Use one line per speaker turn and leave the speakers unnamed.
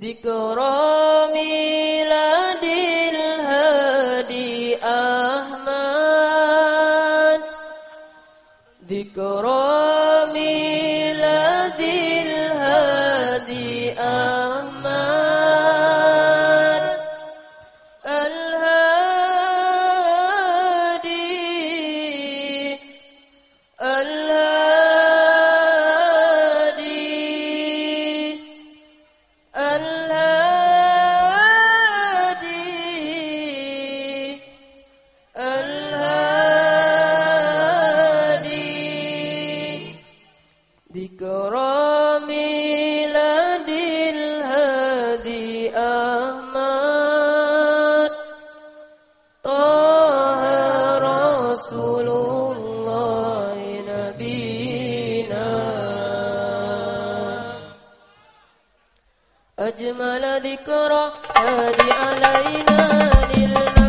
ذكرى ميلاد الهادي أحمد ذكرى ذكرى أجمل ذكرى هادي علينا لله